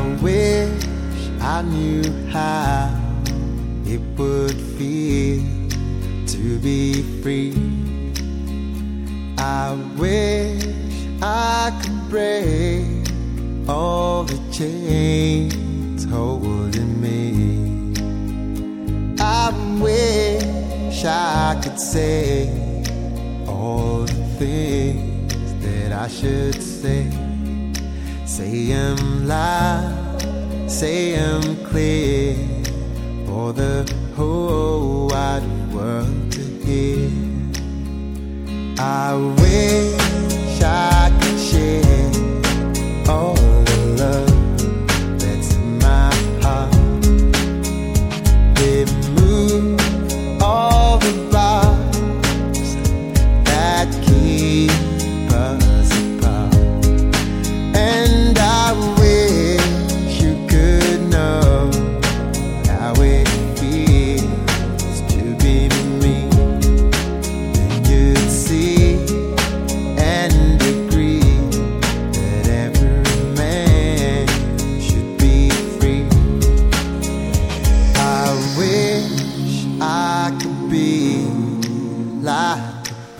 I wish I knew how it would feel to be free. I wish I could break all the chains holding me. I wish I could say all the things that I should say. Say I'm loud, say I'm clear for the whole wide world to hear. I will.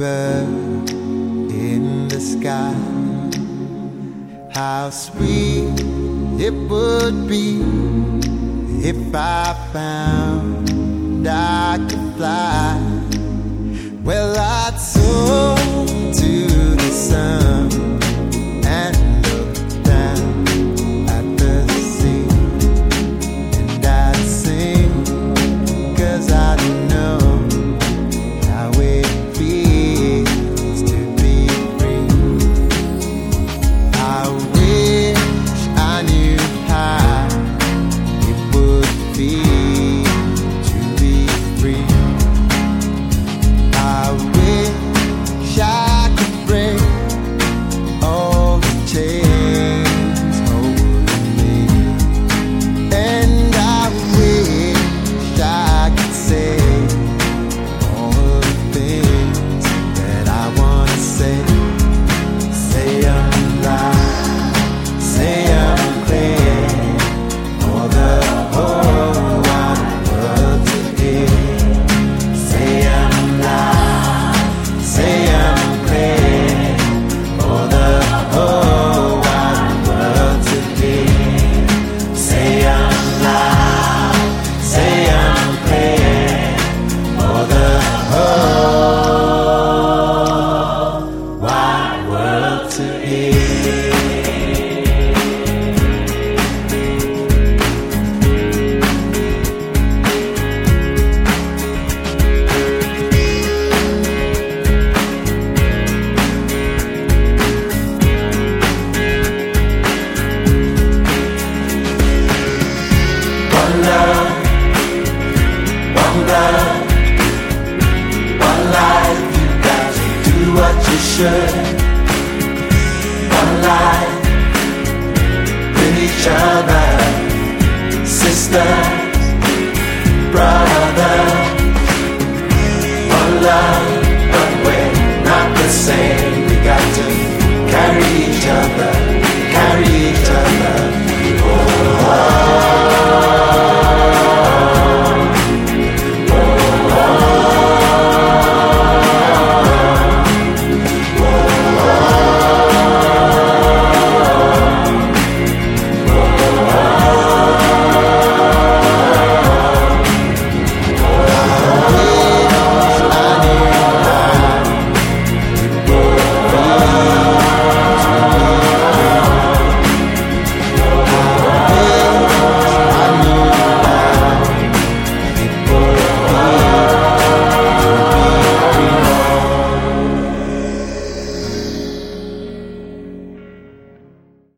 bird in the sky. How sweet it would be if I found I could fly. what you should. One life in each other, sister.